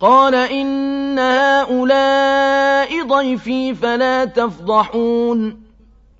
قَالَ إِنَّ هَٰؤُلَاءِ ضَيْفِي فَلَا تَفْضَحُونِ.